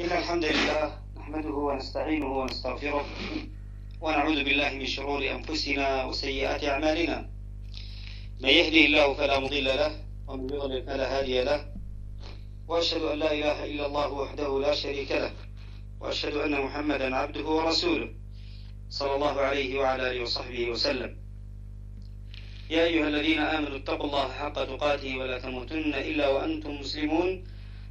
إن الحمد لله نحمده ونستعينه ونستغفره ونعوذ بالله من شرور أنفسنا وسيئات أعمالنا. من يهده الله فلا مضل له ومن يضلل فلا هادي له. وأشهد أن لا إله إلا الله وحده لا شريك له. وأشهد أن محمدا عبده ورسوله صلى الله عليه وعلى آله وصحبه وسلم. يا أيها الذين آمنوا اتقوا الله حق تقاته ولا تموتن إلا وأنتم مسلمون.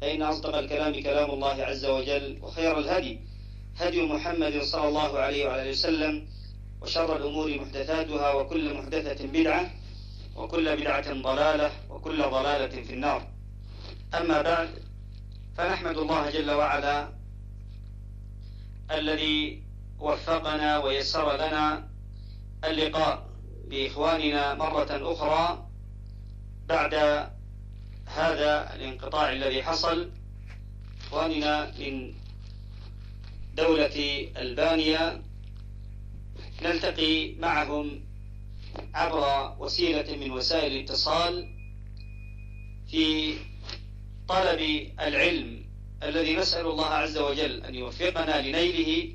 فإن أصدق الكلام كلام الله عز وجل وخير الهدي هدي محمد صلى الله عليه وعلى وسلم وشر الأمور محدثاتها وكل محدثة بدعة وكل بدعة ضلالة وكل ضلالة في النار. أما بعد فنحمد الله جل وعلا الذي وفقنا ويسر لنا اللقاء بإخواننا مرة أخرى بعد هذا الانقطاع الذي حصل إخواننا من دولة ألبانيا. نلتقي معهم عبر وسيلة من وسائل الاتصال في طلب العلم الذي نسأل الله عز وجل أن يوفقنا لنيله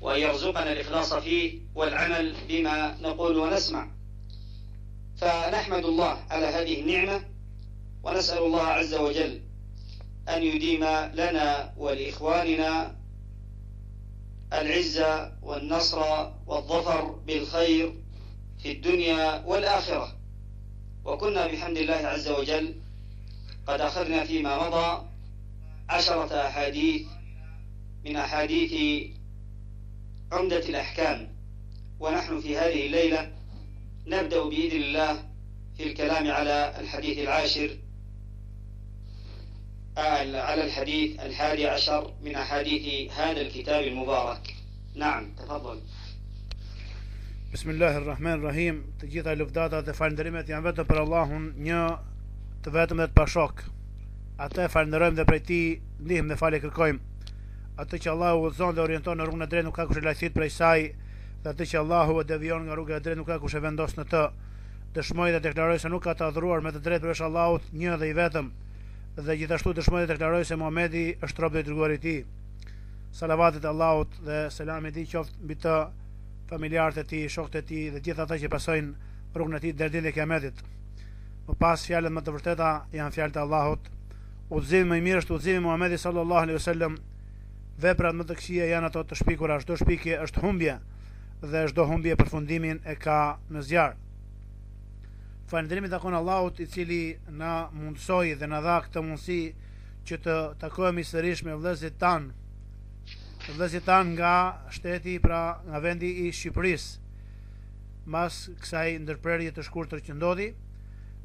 وأن يرزقنا الإخلاص فيه والعمل بما نقول ونسمع. فنحمد الله على هذه النعمة ونسأل الله عز وجل أن يديم لنا ولإخواننا العزة والنصر والظفر بالخير في الدنيا والآخرة. وكنا بحمد الله عز وجل قد أخذنا فيما مضى عشرة أحاديث من أحاديث عمدة الأحكام. ونحن في هذه الليلة نبدأ بإذن الله في الكلام على الحديث العاشر على الحديث الحادي عشر من أحاديث هذا الكتاب المبارك نعم تفضل Bismillahirrahmanirrahim. Të gjitha lëvdatat dhe falënderimet janë vetëm për Allahun, një të vetëm dhe të pashok. Atë e falenderojmë dhe prej tij ndihmë dhe falë kërkojmë. Atë që Allahu udhëzon dhe orienton në rrugën e drejtë nuk ka kush e lajthit prej saj, dhe atë që Allahu e devion nga rruga e drejtë nuk ka kush e vendos në të. Dëshmoj dhe deklaroj se nuk ka të adhuruar me të drejtë përveç Allahut, një dhe i vetëm. Dhe gjithashtu dëshmoj dhe deklaroj se Muhamedi është rob i dërguar i tij. Salavatet e Allahut dhe selami i qoftë mbi të familjarët e tij, shokët e tij dhe gjithë ata që pasojnë rrugën e tij deri ditën e Kiametit. Më pas fjalët më të vërteta janë fjalët e Allahut. Udhëzimi më i mirë është udhëzimi i Muhamedit sallallahu alaihi wasallam. Veprat më të këqija janë ato të shpikura, çdo shpikje është humbje dhe çdo humbje përfundimin e ka në zjarr. Falënderimi takon Allahut i cili na mundsoi dhe na dha këtë mundësi që të takohemi sërish me vëllezërit tan vëllezërit tan nga shteti pra nga vendi i Shqipërisë. Mas kësaj ndërprerje të shkurtër që ndodhi,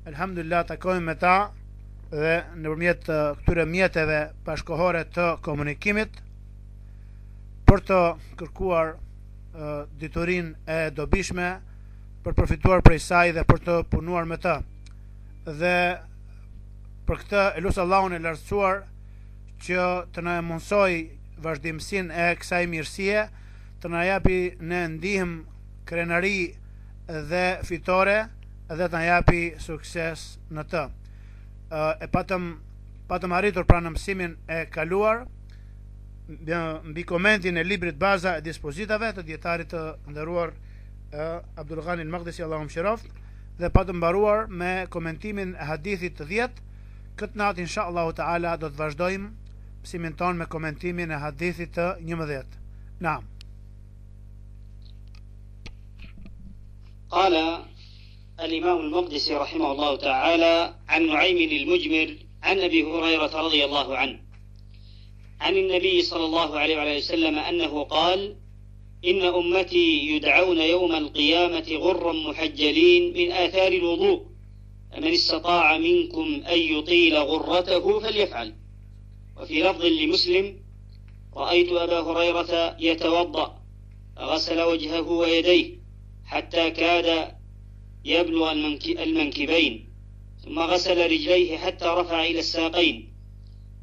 elhamdulillah takojmë me ta dhe nëpërmjet këtyre mjeteve bashkohore të komunikimit për të kërkuar diturin e dobishme për përfituar prej saj dhe për të punuar me të. Dhe për këtë e lusë Allahun e lartësuar që të na mundsoj vazhdimsin e kësaj mirësie, të na japi në ndihmë krenari dhe fitore dhe të na japi sukses në të. E patëm patëm arritur pra në mësimin e kaluar mbi komentin e librit baza e dispozitave të djetarit të ndëruar Abdul Ghani al-Maqdisi Allahu mëshiroft dhe pa të mbaruar me komentimin e hadithit të 10 këtë natë inshallah taala do të vazhdojmë mësimin ton me komentimin e hadithit të 11 naam قال الإمام المقدسي رحمه الله تعالى عن نعيم المجمر عن أبي هريرة رضي الله عنه عن النبي صلى الله عليه وسلم أنه قال إن أمتي يدعون يوم القيامة غرا محجلين من آثار الوضوء. فمن استطاع منكم أن يطيل غرته فليفعل. وفي لفظ لمسلم رأيت أبا هريرة يتوضأ غسل وجهه ويديه حتى كاد يبلغ المنكبين ثم غسل رجليه حتى رفع إلى الساقين.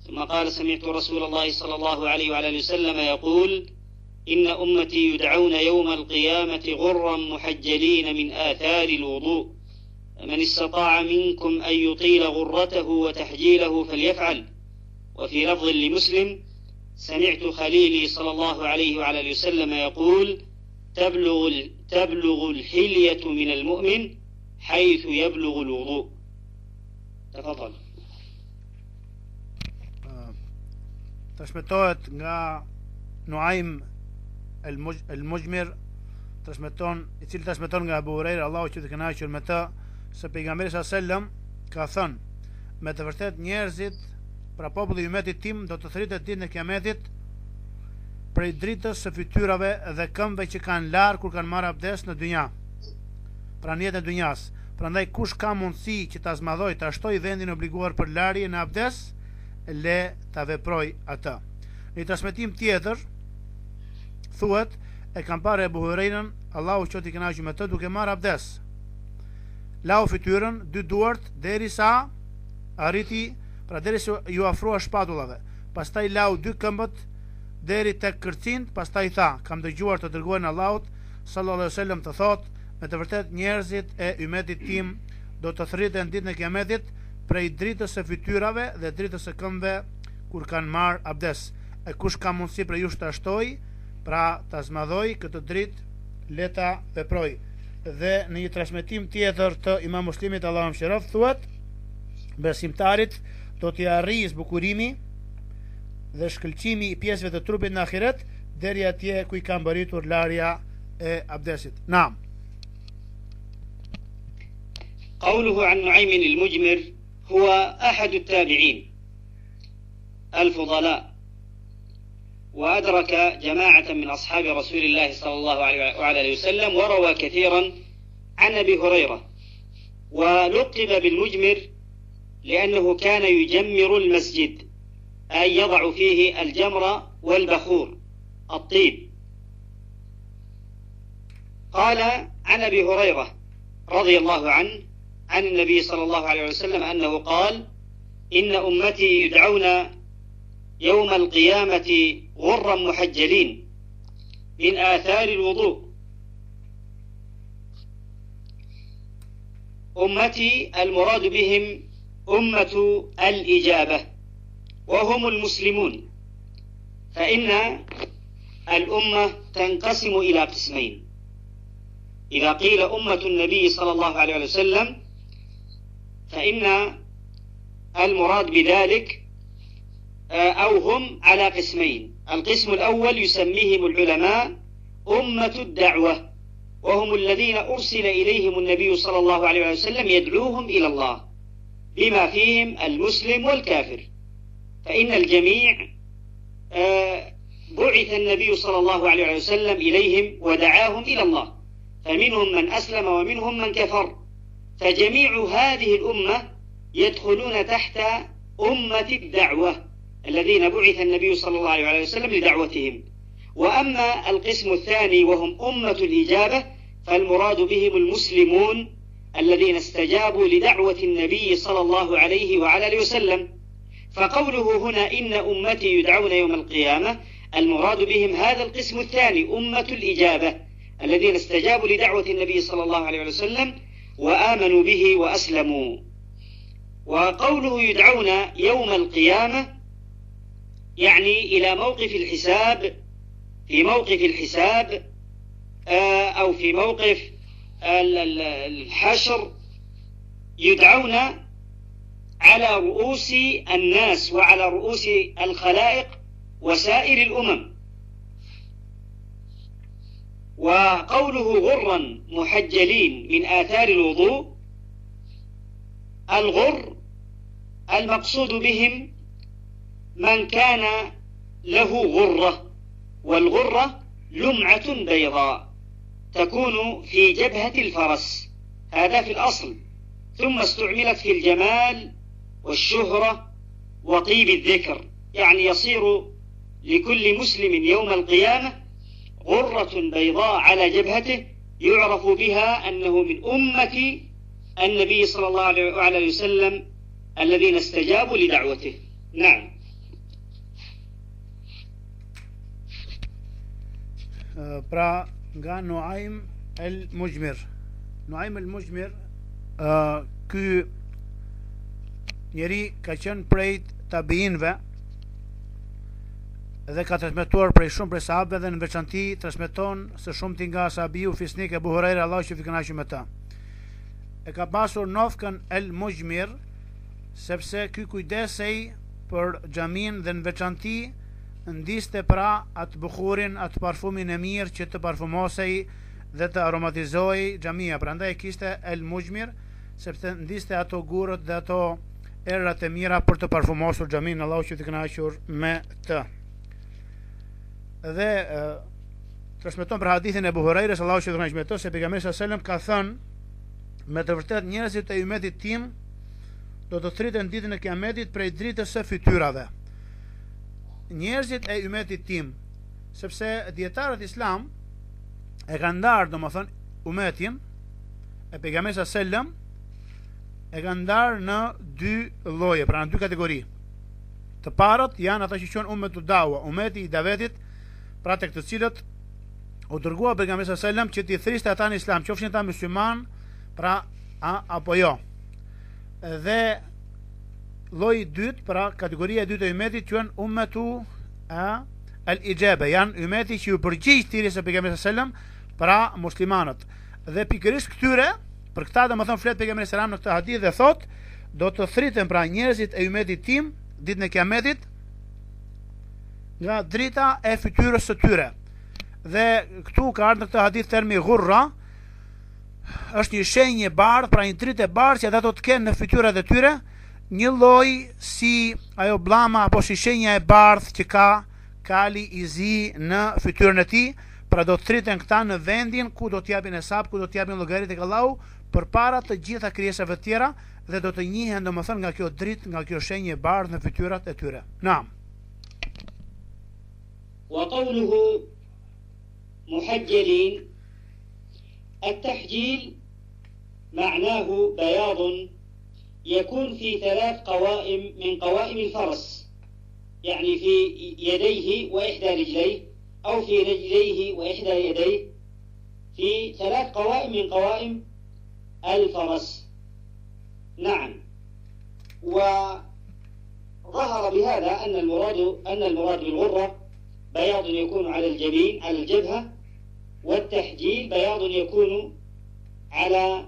ثم قال سمعت رسول الله صلى الله عليه وعلى وسلم يقول إن أمتي يدعون يوم القيامة غرا محجلين من آثار الوضوء. فمن استطاع منكم أن يطيل غرته وتحجيله فليفعل. وفي لفظ لمسلم سمعت خليلي صلى الله عليه وعلى وسلم يقول تبلغ, تبلغ الحلية من المؤمن حيث يبلغ الوضوء. تفضل. Nga Nuaim el-Mujmir transmeton i cili transmeton nga Abu Huraira Allahu që të kënaqur me të se pejgamberi sa selam ka thënë me të vërtet njerëzit pra populli i umetit tim do të thritet ditën e kiametit prej dritës së fytyrave dhe këmbëve që kanë larë kur kanë marrë abdes në dynja pra në jetën e dynjas prandaj kush ka mundësi që ta zmadhoj ta shtoj vendin obliguar për larje në abdes le ta veproj atë. Në transmetim tjetër thuhet e kam parë Abu Hurairën, Allahu qoftë i kënaqur me të duke marr abdes. Lau fytyrën dy duart derisa arriti, pra derisa ju afrua shpatullave. Pastaj lau dy këmbët deri tek kërcind, pastaj tha, kam dëgjuar të dërguarin Allahut sallallahu alaihi wasallam të thotë, me të vërtet njerëzit e umetit tim do të thëriten ditën e Kiametit prej dritës së fytyrave dhe dritës së këmbëve kur kanë marr abdes. E kush ka mundësi për ju të ashtoj, pra ta zmadhoj këtë dritë, leta veproj. Dhe në një transmetim tjetër të Imam Muslimit Allahu mëshiroft thuhet, besimtarit do t'i arrijë bukurimi dhe shkëlqimi i pjesëve të trupit në ahiret deri atje ku i ka mbërritur larja e abdesit. Naam. قوله عن نعيم المجمر هو أحد التابعين الفضلاء وأدرك جماعة من أصحاب رسول الله صلى الله عليه وسلم وروى كثيرا عن أبي هريرة. ولقب بالمجمر لأنه كان يجمر المسجد أي يضع فيه الجمر والبخور الطيب. قال عن أبي هريرة رضي الله عنه عن النبي صلى الله عليه وسلم أنه قال إن أمتي يدعون يوم القيامة غرا محجلين من آثار الوضوء. أمتي المراد بهم أمة الإجابة وهم المسلمون. فإن الأمة تنقسم إلى قسمين. إذا قيل أمة النبي صلى الله عليه وسلم فإن المراد بذلك آه، أو هم على قسمين. القسم الأول يسميهم العلماء أمة الدعوة وهم الذين أرسل إليهم النبي صلى الله عليه وسلم يدعوهم إلى الله بما فيهم المسلم والكافر. فإن الجميع آه، بعث النبي صلى الله عليه وسلم إليهم ودعاهم إلى الله. فمنهم من أسلم ومنهم من كفر. فجميع هذه الأمة يدخلون تحت أمة الدعوة. الذين بعث النبي صلى الله عليه وسلم لدعوتهم. وأما القسم الثاني وهم أمة الإجابة فالمراد بهم المسلمون الذين استجابوا لدعوة النبي صلى الله عليه وعلى وسلم. فقوله هنا إن أمتي يدعون يوم القيامة المراد بهم هذا القسم الثاني أمة الإجابة الذين استجابوا لدعوة النبي صلى الله عليه وسلم وآمنوا به وأسلموا. وقوله يدعون يوم القيامة يعني إلى موقف الحساب في موقف الحساب آه، أو في موقف الحشر يدعون على رؤوس الناس وعلى رؤوس الخلائق وسائر الأمم. وقوله غرا محجلين من آثار الوضوء الغر المقصود بهم من كان له غرة والغرة لمعة بيضاء تكون في جبهة الفرس هذا في الأصل. ثم استعملت في الجمال والشهرة وطيب الذكر يعني يصير لكل مسلم يوم القيامة غرة بيضاء على جبهته يعرف بها أنه من أمة النبي صلى الله عليه وسلم الذين استجابوا لدعوته. نعم. Pra nga Nuaim el Mujmir. Nuaim el Mujmir, ky njeri ka qenë prej tabiinve dhe ka transmetuar prej shumë prej sahabëve dhe në veçanti transmeton se shumë ti nga sahabiu fisnik e buhurajra Allah që fikënaqë me ta. E ka pasur nofkën el Mujmir sepse ky kujdesej për xhamin dhe në veçanti ndiste pra atë bukhurin, atë parfumin e mirë që të parfumosej dhe të aromatizoj xhamia. Prandaj kishte el mujmir, sepse ndiste ato gurët dhe ato errat e mira për të parfumosur xhamin, Allahu që të kënaqur me të. Dhe transmeton për hadithin e Buhurajrës Allahu që të kënaqur me të se pejgamberi sallallahu ka thënë me të vërtet njerëzit e umetit tim do të thriten ditën e kiametit prej dritës së fytyrave njerëzit e umetit tim sepse djetarët islam e kanë ndarë do më thënë umetin e pegamesa sellem e kanë ndarë në dy loje pra në dy kategori. Të parët janë ata që umet të dawa umeti i davetit pra të këtë cilët u dërgua pegamesa sellem që ti thriste ata në islam qofshin ta musliman pra a, apo jo. Dhe lloji i dytë, pra kategoria e dytë e umetit quhen ummetu a al-ijaba, janë umeti që u përgjigj thirrjes së pejgamberit sallam pra muslimanët. Dhe pikërisht këtyre, për këtë domethën flet pejgamberi sallam në këtë hadith dhe thot, do të thriten pra njerëzit e umetit tim ditën e kiametit nga drita e fytyrës së tyre. Dhe këtu ka ardhur në këtë hadith termi ghurra, është një shenjë e bardhë, pra një dritë e bardhë që ata do të kenë në fytyrat e tyre, një lloj si ajo blama apo shishenja e bardh që ka kali i zi në fytyrën e tij, pra do të triten këta në vendin ku do të japin hesab, ku do të japin llogaritë tek Allahu përpara të gjitha krijesave të tjera dhe do të njihen domethënë nga kjo dritë, nga kjo shenjë e bardhë në fytyrat e tyre. Naam. Wa qawluhu muhajjalin at-tahjil ma'nahu bayadun يكون في ثلاث قوائم من قوائم الفرس يعني في يديه وإحدى رجليه أو في رجليه وإحدى يديه. في ثلاث قوائم من قوائم الفرس. نعم. وظهر بهذا أن المراد أن المراد بالغرة بياض يكون على الجبين على الجبهة والتحجيل بياض يكون على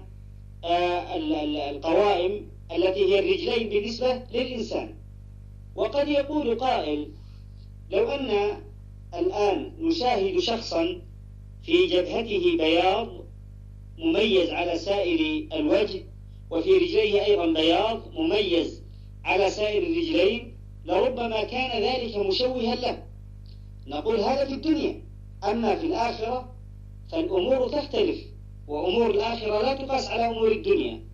آه، القوائم التي هي الرجلين بالنسبة للإنسان. وقد يقول قائل لو أن الآن نشاهد شخصا في جبهته بياض مميز على سائر الوجه وفي رجليه أيضا بياض مميز على سائر الرجلين لربما كان ذلك مشوها له. نقول هذا في الدنيا. أما في الآخرة فالأمور تختلف وأمور الآخرة لا تقاس على أمور الدنيا.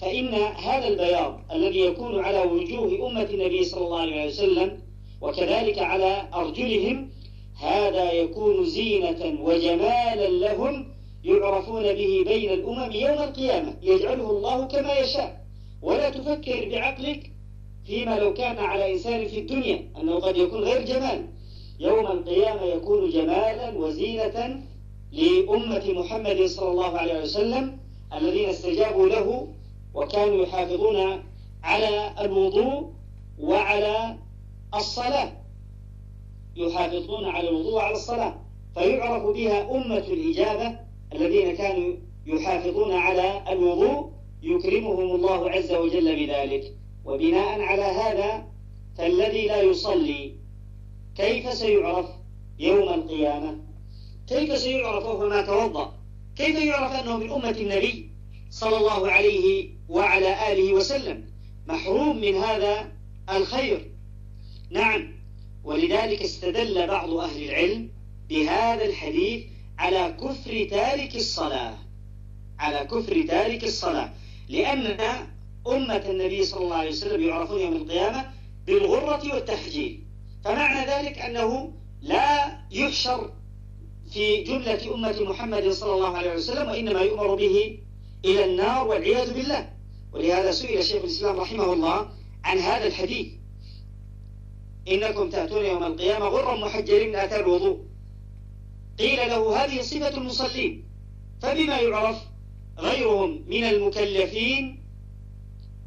فإن هذا البياض الذي يكون على وجوه أمة النبي صلى الله عليه وسلم وكذلك على أرجلهم هذا يكون زينة وجمالا لهم يعرفون به بين الأمم يوم القيامة يجعله الله كما يشاء. ولا تفكر بعقلك فيما لو كان على إنسان في الدنيا أنه قد يكون غير جمال. يوم القيامة يكون جمالا وزينة لأمة محمد صلى الله عليه وسلم الذين استجابوا له وكانوا يحافظون على الوضوء وعلى الصلاة. يحافظون على الوضوء وعلى الصلاة. فيعرف بها أمة الإجابة الذين كانوا يحافظون على الوضوء. يكرمهم الله عز وجل بذلك. وبناء على هذا فالذي لا يصلي كيف سيعرف يوم القيامة؟ كيف سيعرف وهو ما توضأ؟ كيف يعرف أنه من أمة النبي صلى الله عليه وعلى آله وسلم. محروم من هذا الخير. نعم ولذلك استدل بعض أهل العلم بهذا الحديث على كفر تارك الصلاة. على كفر تارك الصلاة. لأن أمة النبي صلى الله عليه وسلم يعرفون يوم القيامة بالغرة والتحجيل. فمعنى ذلك أنه لا يحشر في جملة أمة محمد صلى الله عليه وسلم وإنما يؤمر به إلى النار والعياذ بالله. ولهذا سئل شيخ الإسلام رحمه الله عن هذا الحديث. إنكم تأتون يوم القيامة غرا محجلين آثار الوضوء قيل له هذه صفة المصلين. فبما يعرف غيرهم من المكلفين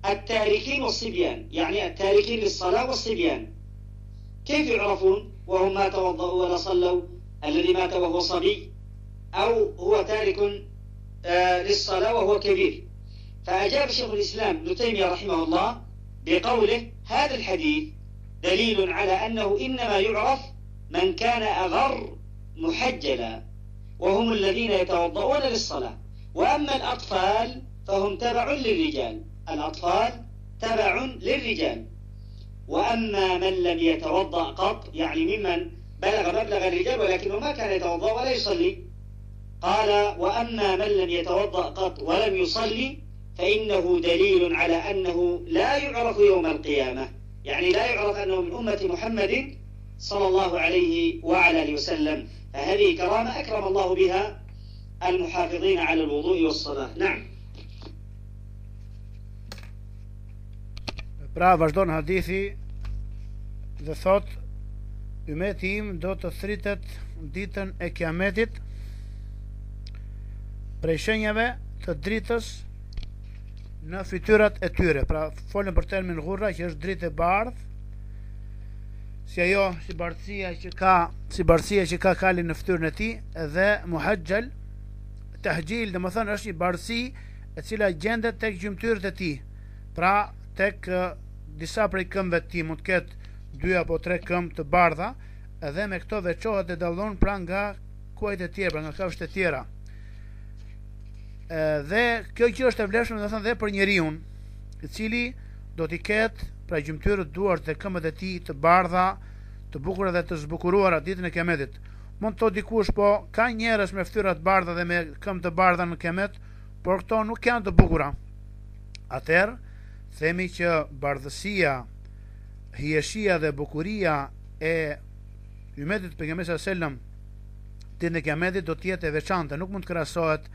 التاركين والصبيان يعني التاركين للصلاة والصبيان. كيف يعرفون؟ وهم ما توضأوا ولا صلوا الذي مات وهو صبي أو هو تارك آه، للصلاة وهو كبير. فأجاب شيخ الإسلام ابن تيمية رحمه الله بقوله هذا الحديث دليل على أنه إنما يعرف من كان أغر محجلا وهم الذين يتوضؤون للصلاة. وأما الأطفال فهم تبع للرجال الأطفال تبع للرجال. وأما من لم يتوضأ قط يعني ممن بلغ مبلغ الرجال ولكنه ما كان يتوضأ ولا يصلي. قال وأما من لم يتوضأ قط ولم يصلي فإنه دليل على أنه لا يعرف يوم القيامة يعني لا يعرف أنه من أمة محمد صلى الله عليه وعلى آله وسلم فهذه كرامة أكرم الله بها المحافظين على الوضوء والصلاة نعم Pra vazhdon hadithi dhe thot Ymeti im do të thritet ditën e kiametit prej shenjave të dritës në fytyrat e tyre. Pra folën për termin ghurra që është dritë e bardh, si ajo si bardhësia që ka si bardhësia që ka kali në fytyrën e tij dhe muhajjal tahjil, domethënë është një bardhësi e cila gjendet tek gjymtyrët e tij. Pra tek disa prej këmbëve të tij mund të ketë dy apo tre këmbë të bardha, edhe me këto veçohet dhe dallon pra nga kuajt e tjera, nga kafshët e tjera. Dhe kjo që është e vlefshme do të thënë dhe për njeriu, i cili do t'i ketë pra gjymtyrët duart dhe këmbët e tij të bardha, të bukura dhe të zbukuruara ditën e Kiametit. Mund të dikush po ka njerëz me fytyra të bardha dhe me këmbë të bardha në Kiamet, por këto nuk janë të bukura. Atëherë themi që bardhësia, hieshia dhe bukuria e Ymetit pejgamberit sallallahu alajhi wasallam ditën e Kiametit do të jetë e veçantë, nuk mund të krahasohet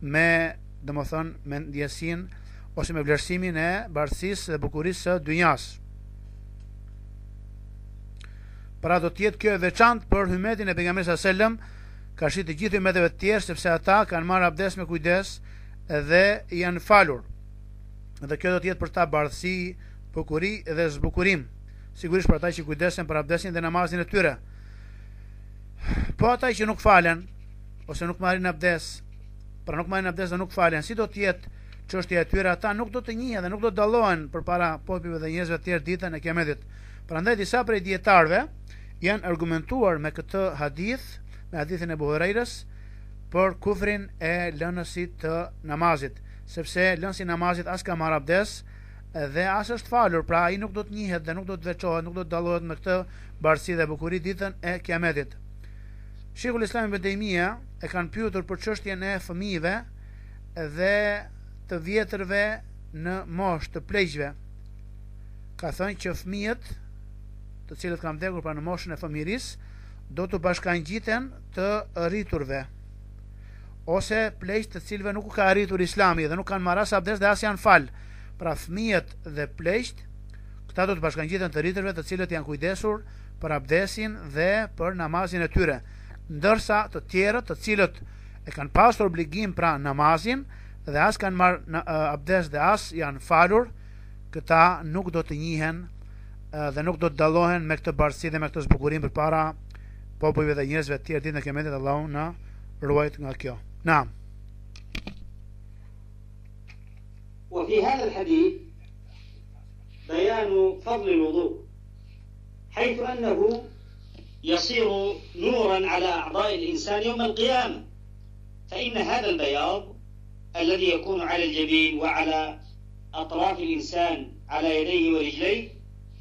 me, domethën, me ndjesin ose me vlerësimin e bardhësisë dhe bukurisë së dynjas. Pra do të jetë kjo e veçantë për hymetin e pejgamberit sallallahu alajhi ka shi të gjithë hymeteve të tjerë sepse ata kanë marrë abdes me kujdes dhe janë falur. Dhe kjo do të jetë për ta bardhësi, bukuri dhe zbukurim. Sigurisht për ata që kujdesen për abdesin dhe namazin e tyre. Po ata që nuk falen ose nuk marrin abdes, pra nuk marrin abdes dhe nuk falen, si do të jetë çështja e tyre ata nuk do të njihen dhe nuk do të dallohen përpara popujve dhe njerëzve të tjerë ditën e Kiametit. Prandaj disa prej dietarëve janë argumentuar me këtë hadith, me hadithin e Buhari's për kufrin e lënësit të namazit sepse lënësi namazit as ka marr abdes dhe as është falur, pra ai nuk do të njihet dhe nuk do të veçohet, nuk do të dallohet me këtë bardhësi dhe bukuri ditën e Kiametit. Sheikhul Islam ibn e kanë pyetur për çështjen e fëmijëve dhe të vjetërve në moshë të pleqjve. Ka thënë që fëmijët, të cilët kanë vdekur pra në moshën e fëmijërisë, do të bashkangjiten të rriturve ose pleq të cilëve nuk ka arritur Islami dhe nuk kanë marrë as abdes dhe as janë fal. Pra fëmijët dhe pleqt, këta do të bashkangjiten të rritërve të cilët janë kujdesur për abdesin dhe për namazin e tyre Ndërsa të tjerët të cilët e kanë pasur obligim pra namazin dhe as kanë marrë abdes dhe as janë falur, këta nuk do të njihen dhe nuk do të dallohen me këtë bardhësi dhe me këtë zbukurim përpara popujve dhe njerëzve të tjerë ditën e Kiametit Allahu na ruajt nga kjo. نعم وفي هذا الحديث بيان فضل الوضوء حيث أنه يصير نورا على أعضاء الإنسان يوم القيامة. فإن هذا البياض الذي يكون على الجبين وعلى أطراف الإنسان على يديه ورجليه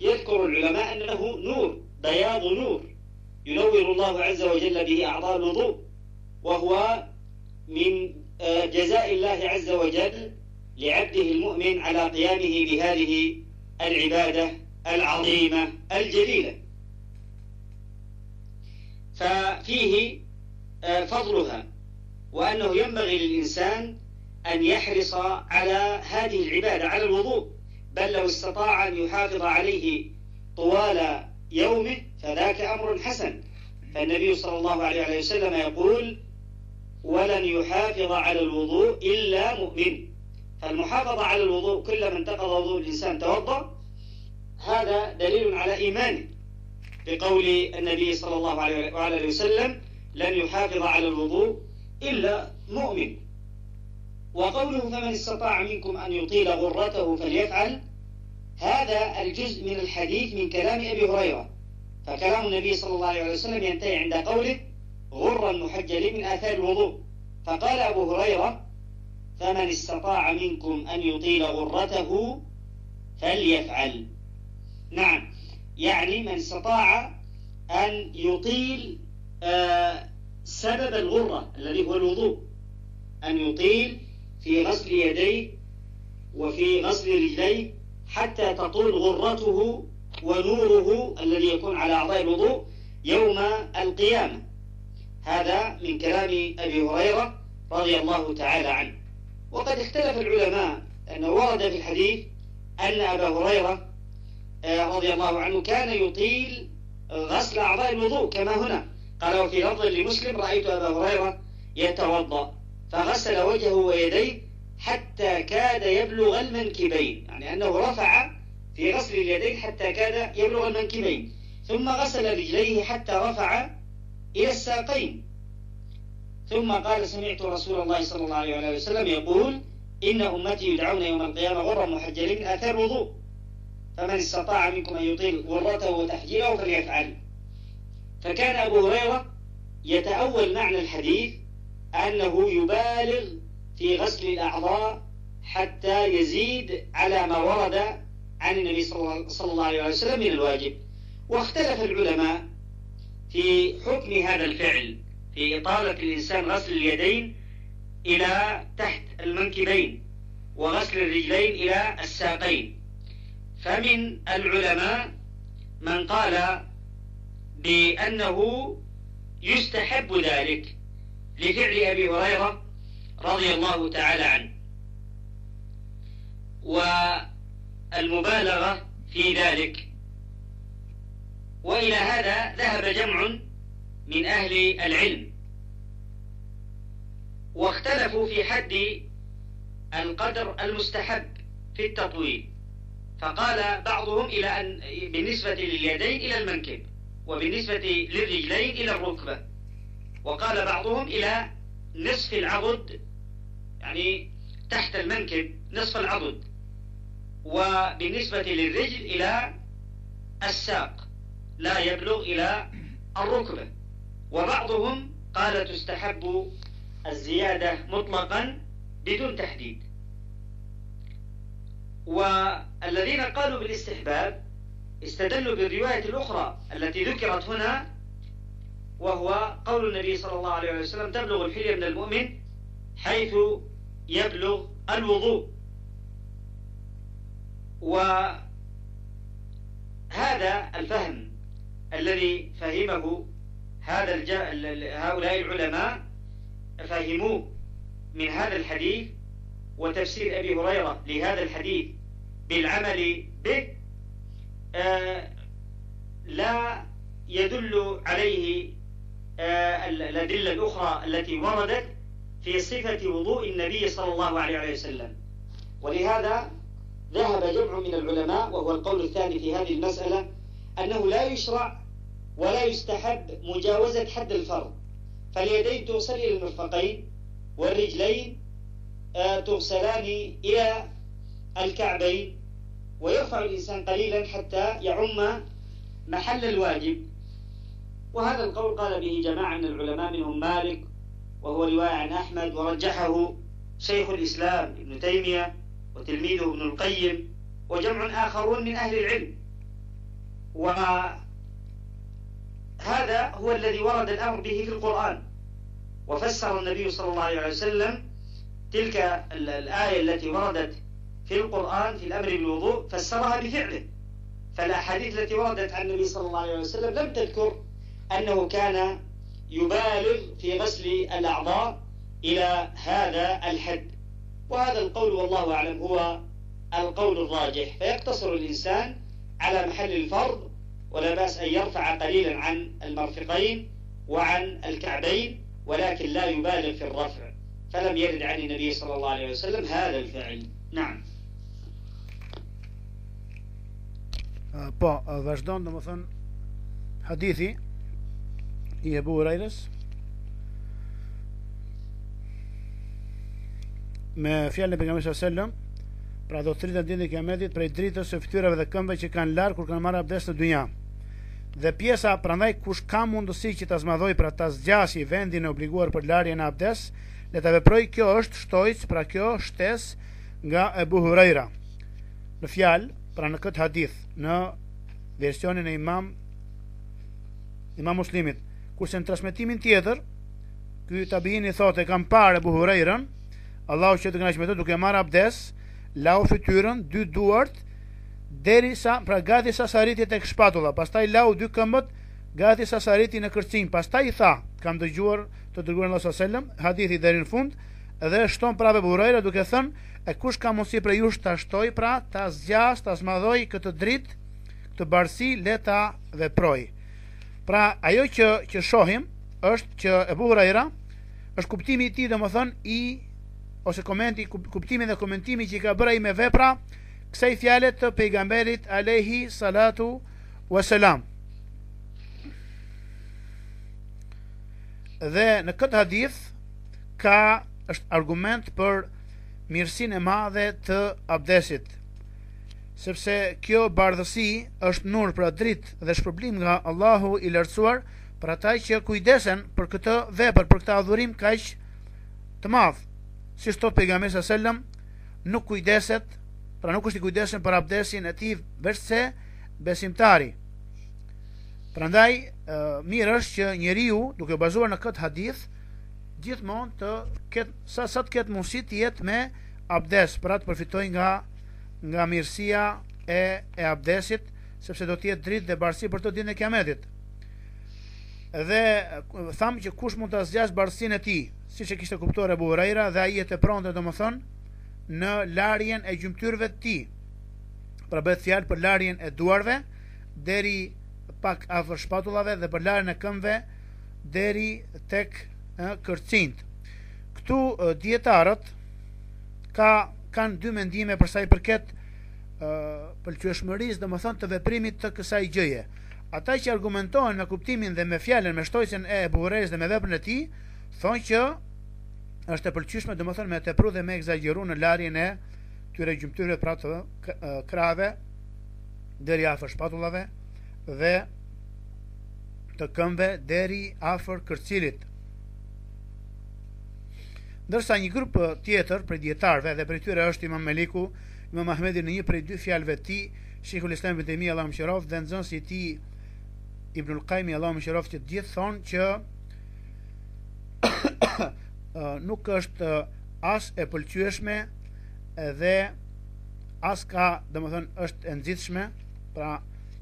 يذكر العلماء أنه نور بياض نور ينور الله عز وجل به أعضاء الوضوء وهو من آه، جزاء الله عز وجل لعبده المؤمن على قيامه بهذه العبادة العظيمة الجليلة. ففيه آه، فضلها وأنه ينبغي للإنسان أن يحرص على هذه العبادة على الوضوء. بل لو استطاع أن يحافظ عليه طوال يومه فذاك أمر حسن. فالنبي صلى الله عليه وسلم يقول ولن يحافظ على الوضوء إلا مؤمن. فالمحافظة على الوضوء كلما انتقض وضوء الإنسان توضأ هذا دليل على إيمانه. بقول النبي صلى الله عليه وسلم لن يحافظ على الوضوء إلا مؤمن. وقوله فمن استطاع منكم أن يطيل غرته فليفعل. هذا الجزء من الحديث من كلام أبي هريرة. فكلام النبي صلى الله عليه وسلم ينتهي عند قوله غرا محجلين من آثار الوضوء. فقال أبو هريرة فمن استطاع منكم أن يطيل غرته فليفعل. نعم. يعني من استطاع أن يطيل آه سبب الغرة الذي هو الوضوء. أن يطيل في غسل يديه وفي غسل رجليه حتى تطول غرته ونوره الذي يكون على أعضاء الوضوء يوم القيامة. هذا من كلام أبي هريرة رضي الله تعالى عنه. وقد اختلف العلماء أنه ورد في الحديث أن أبا هريرة رضي الله عنه كان يطيل غسل أعضاء الوضوء كما هنا. قال وفي لفظ لمسلم رأيت أبا هريرة يتوضأ فغسل وجهه ويديه حتى كاد يبلغ المنكبين. يعني أنه رفع في غسل اليدين حتى كاد يبلغ المنكبين. ثم غسل رجليه حتى رفع إلى الساقين. ثم قال سمعت رسول الله صلى الله عليه وسلم يقول إن أمتي يدعون يوم القيامة غرا محجلين آثار وضوء. فمن استطاع منكم أن يطيل غرته وتحجيله فليفعل. فكان أبو هريرة يتأول معنى الحديث أنه يبالغ في غسل الأعضاء حتى يزيد على ما ورد عن النبي صلى الله عليه وسلم من الواجب. واختلف العلماء في حكم هذا الفعل في إطالة الإنسان غسل اليدين إلى تحت المنكبين وغسل الرجلين إلى الساقين. فمن العلماء من قال بأنه يستحب ذلك لفعل أبي هريرة رضي الله تعالى عنه. والمبالغة في ذلك. وإلى هذا ذهب جمع من أهل العلم. واختلفوا في حد القدر المستحب في التطويل. فقال بعضهم إلى أن بالنسبة لليدين إلى المنكب وبالنسبة للرجلين إلى الركبة. وقال بعضهم إلى نصف العضد يعني تحت المنكب نصف العضد. وبالنسبة للرجل إلى الساق لا يبلغ إلى الركبة. وبعضهم قال تستحب الزيادة مطلقا بدون تحديد. والذين قالوا بالاستحباب استدلوا بالرواية الأخرى التي ذكرت هنا وهو قول النبي صلى الله عليه وسلم تبلغ الحلية من المؤمن حيث يبلغ الوضوء. وهذا الفهم الذي فهمه هذا هؤلاء العلماء فهموه من هذا الحديث وتفسير أبي هريرة لهذا الحديث. بالعمل به آه لا يدل عليه آه الأدلة الأخرى التي وردت في صفة وضوء النبي صلى الله عليه وسلم. ولهذا ذهب جمع من العلماء وهو القول الثاني في هذه المسألة أنه لا يشرع ولا يستحب مجاوزة حد الفرض. فاليدين توصل إلى المرفقين والرجلين آه، تغسلان إلى الكعبين. ويرفع الإنسان قليلا حتى يعم محل الواجب. وهذا القول قال به جماعة من العلماء منهم مالك وهو رواية عن أحمد ورجحه شيخ الإسلام ابن تيمية وتلميذه ابن القيم وجمع آخرون من أهل العلم. وهذا هو الذي ورد الأمر به في القرآن. وفسر النبي صلى الله عليه وسلم تلك الآية التي وردت في القرآن في الأمر بالوضوء فسرها بفعله. فالأحاديث التي وردت عن النبي صلى الله عليه وسلم لم تذكر أنه كان يبالغ في غسل الأعضاء إلى هذا الحد. وهذا القول والله أعلم هو القول الراجح. فيقتصر الإنسان على محل الفرض ولا بأس أن يرفع قليلا عن المرفقين وعن الكعبين ولكن لا يبالغ في الرفع. فلم يرد عن النبي صلى الله عليه وسلم هذا الفعل. نعم. Po, vazhdon dhe më thënë hadithi i Ebu Hurajrës me fjallën e pejgamberit sallallahu pra do të rritet ditën e kiametit prej dritës së fytyrave dhe këmbëve që kanë larë kur kanë marrë abdes në dynja. Dhe pjesa prandaj kush ka mundësi që ta zmadhoj pra ta zgjasë vendin e obliguar për larjen e abdes, le ta veproj kjo është shtojc, pra kjo shtes nga Ebu Hurajra. Në fjalë, pra në këtë hadith, në versionin e Imam Imam Muslimit, kurse në transmetimin tjetër, ky tabiini thotë kam parë Hurajrën Allahu që të kënaqë me të duke marrë abdes, lau fytyrën, dy duart, deri sa, pra gati sa sariti tek shpatulla, pastaj lau dy këmbët, gati sa sariti në kërcin, pastaj i tha, kam dëgjuar të dërguar në sallam, hadithi deri në fund, edhe shton prave burajra duke thënë, e kush ka mundësi për jush të ashtoj, pra ta zgjas, ta zmadhoj këtë dritë, këtë barsi, le ta veproj. Pra, ajo që, që shohim, është që e burajra, është kuptimi i ti dhe më thënë i ose komenti kuptimi dhe komentimi që i ka bërë ai me vepra kësaj fjale të pejgamberit alayhi salatu wasalam dhe në këtë hadith ka është argument për mirësinë e madhe të abdesit sepse kjo bardhësi është nur për dritë dhe shpërblim nga Allahu i lartësuar për ata që kujdesen për këtë vepër, për këtë adhurim kaq të madh. Si shtot pejgamberi sa selam nuk kujdeset pra nuk është i kujdesshëm për abdesin e tij veçse besimtari. Prandaj mirë është që njeriu duke bazuar në këtë hadith gjithmonë të ketë sa sa të ketë mundësi të jetë me abdes për atë përfitoj nga nga mirësia e e abdesit sepse do të jetë dritë dhe barësi për të ditën e kiametit. Dhe thamë që kush mund të zgjash barësinë e tij si që kishtë kuptuar e buhrejra dhe aji e të pronte dhe më thonë në larjen e gjymtyrve të ti pra bëhet fjalë për larjen e duarve deri pak afër shpatullave dhe për larjen e këmbëve deri tek e, kërcint këtu dietarët ka kanë dy mendime për sa i përket pëlqyeshmërisë domethënë të veprimit të kësaj gjëje ata që argumentojnë me kuptimin dhe me fjalën me shtojsen e buhurejës dhe me veprën e tij thonë që është e pëlqyeshme domethënë me tepru dhe me egzageru në larjen e tyre gjymtyrëve pra të krave deri afër shpatullave dhe të këmbëve deri afër kërcilit. Ndërsa një grup tjetër për dietarëve dhe për tyre është Imam Meliku, Imam Ahmedi në një prej dy fjalëve të tij, Sheikhul Islam Ibn Taymiyyah Allahu mëshiroft dhe nxënësi i tij Ibnul Qayyim Allahu mëshiroft të gjithë thonë që nuk është as e pëlqyeshme edhe as ka, dhe më thënë, është e nëzitshme, pra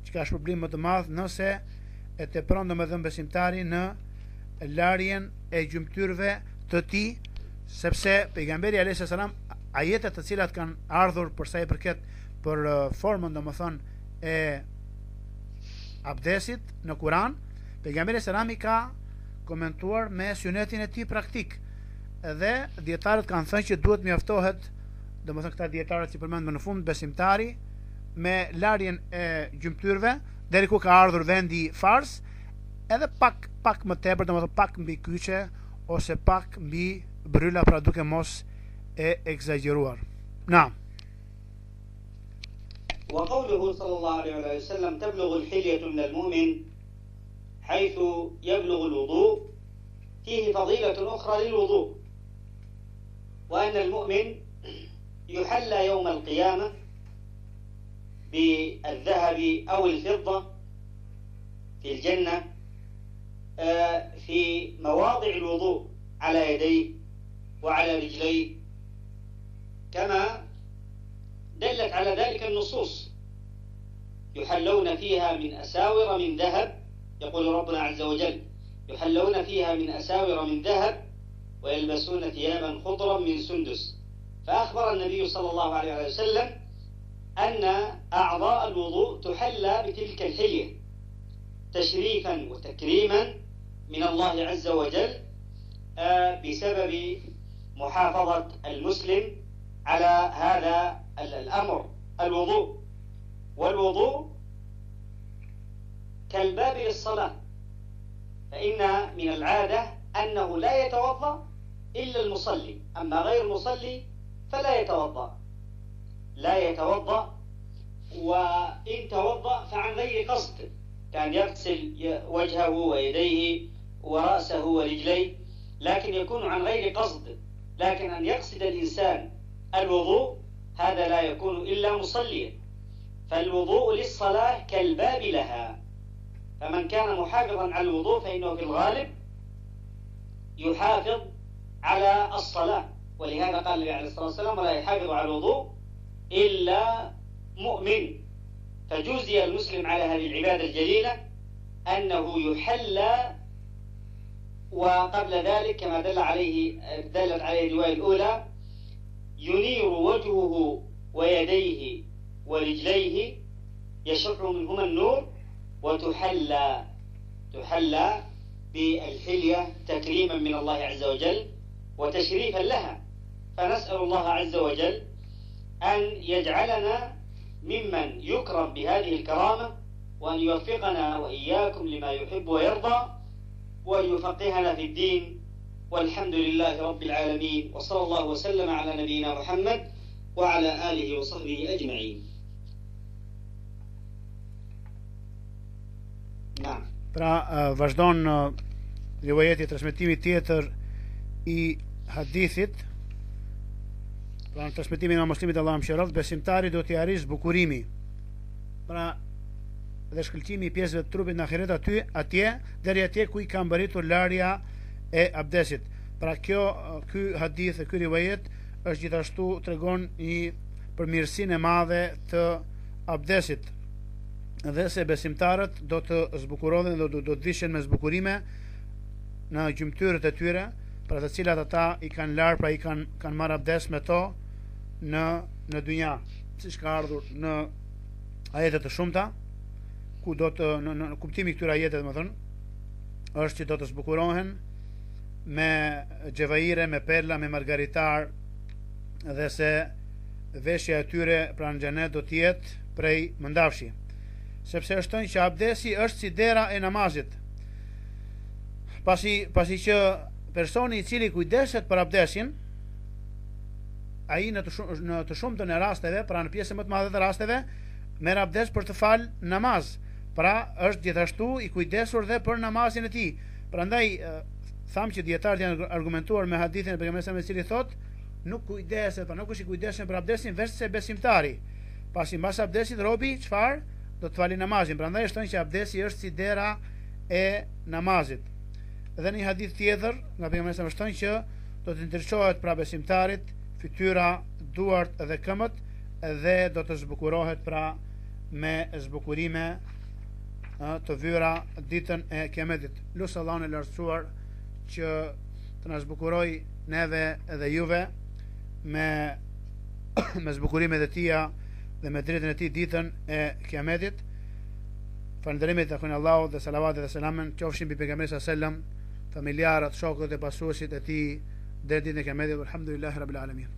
që ka shpërblim më të madhë nëse e dhe më dhëmë besimtari në larjen e gjymtyrve të ti, sepse pejgamberi a.s. ajetet të cilat kanë ardhur përsa i përket për formën dhe më thënë e abdesit në kuran, pejgamberi a.s. i ka komentuar me sunetin e ti praktik, dhe dietarët kanë thënë që duhet mjaftohet, domethënë këta dietarët që përmend më në fund besimtari me larjen e gjymtyrve deri ku ka ardhur vendi fars, edhe pak pak më tepër, domethënë pak mbi kyçe ose pak mbi bryla pra duke mos e egzageruar. Na. وقوله صلى الله عليه وسلم تبلغ الحلية من المؤمن حيث يبلغ الوضوء فيه فضيلة أخرى للوضوء وأن المؤمن يحلى يوم القيامة بالذهب أو الفضة في الجنة في مواضع الوضوء على يديه وعلى رجليه. كما دلت على ذلك النصوص. يحلون فيها من أساور من ذهب يقول ربنا عز وجل يحلون فيها من أساور من ذهب ويلبسون ثيابا خضرا من سندس. فأخبر النبي صلى الله عليه وسلم أن أعضاء الوضوء تحلى بتلك الحلية. تشريفا وتكريما من الله عز وجل آه، بسبب محافظة المسلم على هذا الأمر. الوضوء. والوضوء كالباب للصلاة. فإن من العادة أنه لا يتوضأ إلا المصلي. أما غير المصلي فلا يتوضأ. لا يتوضأ. وإن توضأ فعن غير قصد. كان يغسل وجهه ويديه ورأسه ورجليه لكن يكون عن غير قصد. لكن أن يقصد الإنسان الوضوء هذا لا يكون إلا مصليا. فالوضوء للصلاة كالباب لها. فمن كان محافظا على الوضوء فإنه في الغالب يحافظ على الصلاة. ولهذا قال النبي عليه الصلاة والسلام ولا يحافظ على الوضوء إلا مؤمن. فجوزي المسلم على هذه العبادة الجليلة أنه يحلى وقبل ذلك كما دل عليه دلت عليه الرواية الأولى ينير وجهه ويديه ورجليه يشع منهما النور وتحلى تحلى بالحلية تكريما من الله عز وجل وتشريفا لها. فنسأل الله عز وجل أن يجعلنا ممن يكرم بهذه الكرامة وأن يوفقنا وإياكم لما يحب ويرضى وأن يفقهنا في الدين والحمد لله رب العالمين وصلى الله وسلم على نبينا محمد وعلى آله وصحبه أجمعين نعم Pra vazhdon në rivajeti transmitimi tjetër i hadithit Pra në transmitimin e muslimit Allah më shërët, besimtari do t'i arish bukurimi. Pra dhe shkëlqimi i pjesëve të trupit në ahiret aty, atje, deri atje ku i kam bëritur larja e abdesit. Pra kjo, ky hadith ky rivajet, është gjithashtu të regon një përmirësin e madhe të abdesit. Dhe se besimtarët do të zbukurodhen dhe do, do të vishen me zbukurime në gjymtyrët e tyre, pra të cilat ata i kanë larë, pra i kanë, kanë marë abdes me to, në në dynja, siç ka ardhur në ajete të shumta, ku do të në, në kuptimi këtyre ajeteve, domethënë, është që do të zbukurohen me xhevaire, me perla, me margaritar dhe se veshja e tyre pra në xhenet do të jetë prej mëndafshi. Sepse është thënë që abdesi është si dera e namazit. Pasi pasi që personi i cili kujdeset për abdesin, ai në të shumë në të shumtën e rasteve, pra në pjesën më të madhe të rasteve, merr abdes për të fal namaz. Pra është gjithashtu i kujdesur dhe për namazin e tij. Prandaj tham që dietarët janë argumentuar me hadithin e pejgamberit me cili thotë nuk kujdeset, pra nuk është i kujdesshëm për abdesin vetë se besimtari. Pasi mbas abdesit robi çfarë? Do të falë namazin. Prandaj thënë që abdesi është si dera e namazit. Dhe një hadith tjetër nga pejgamberi është thënë që do të ndriçohet pra besimtarit fytyra, duart dhe këmët dhe do të zbukurohet pra me zbukurime të vyra ditën e Kiametit. Lusë Allahun e lartësuar që të na zbukuroj neve edhe juve me me zbukurimet e tija dhe me dritën e ti ditën e Kiametit. e takojnë Allahut dhe salavatet dhe selamen qofshin mbi pejgamberin sallallahu alajhi wasallam, familjarët, shokët e pasuesit e tij deri ditën e Kiametit. Alhamdulillah rabbil alamin.